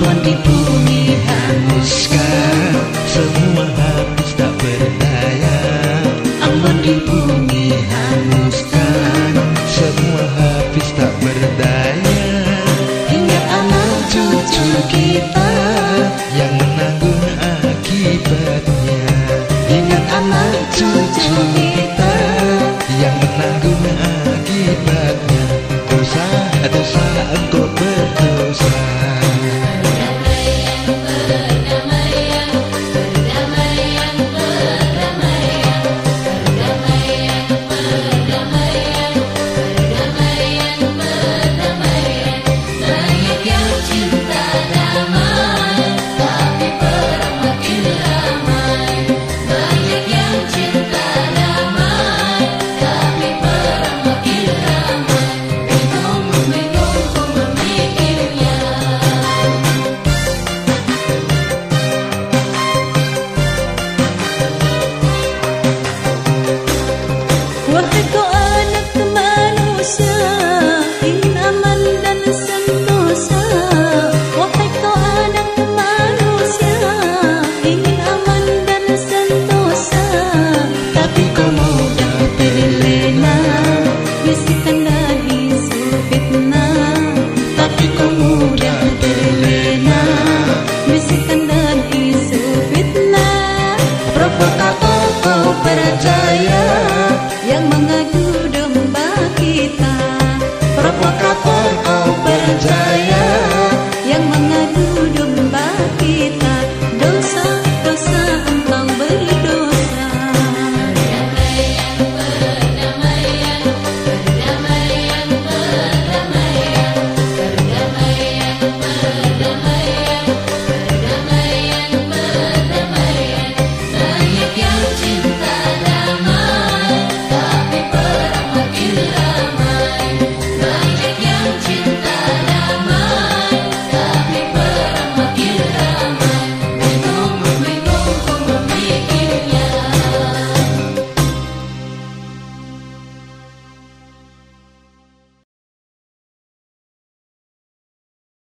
Di bumi hangus boca fora.